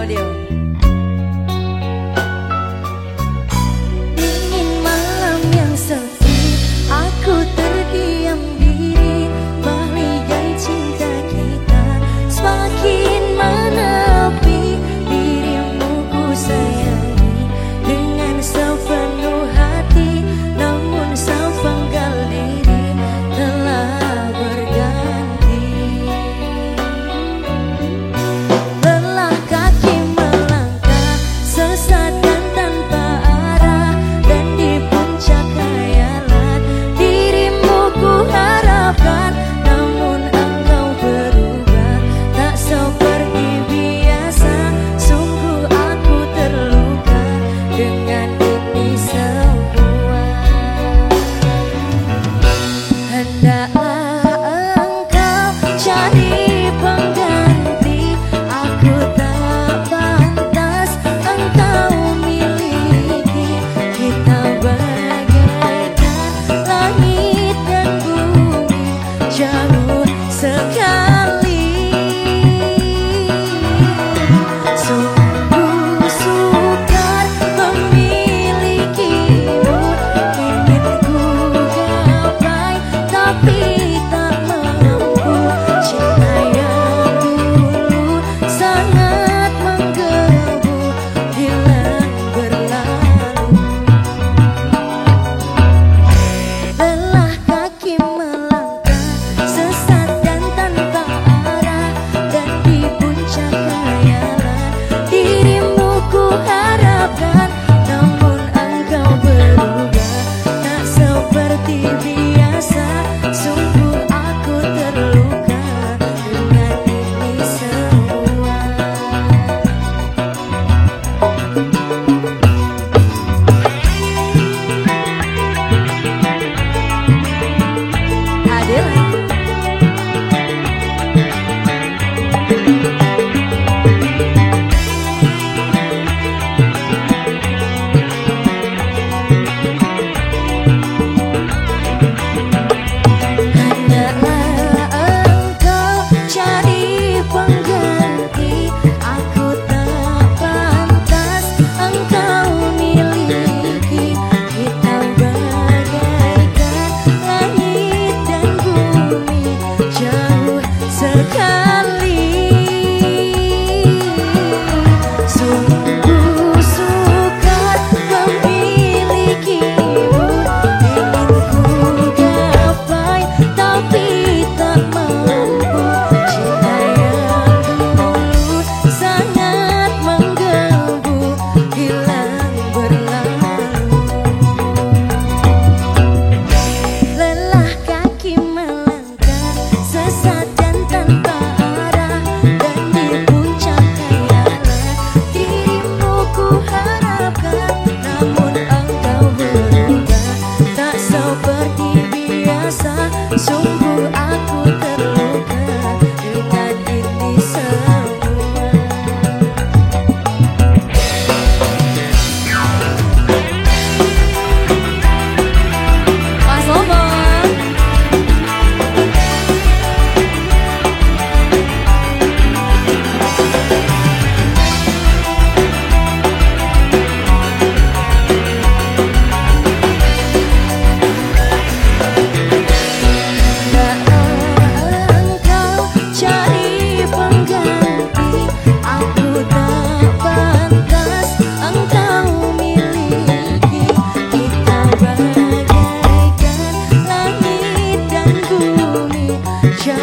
Claudio.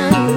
time.